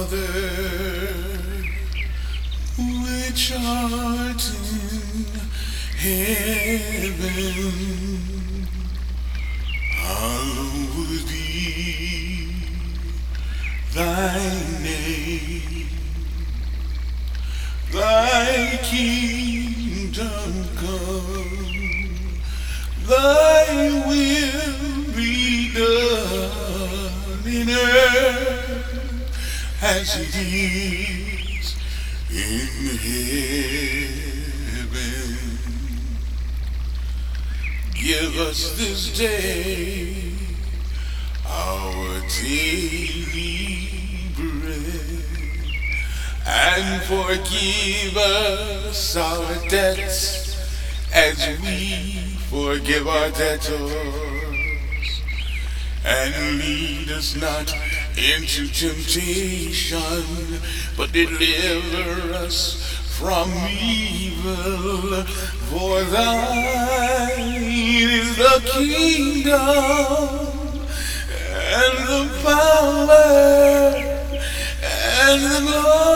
Father, which art in heaven, hallowed be thy name. Thy kingdom come, thy will be done in earth as it is in heaven. Give us this day our daily bread and forgive us our debts as we forgive our debtors. And lead us not into temptation, but deliver us from evil. For thine is the kingdom and the power and the glory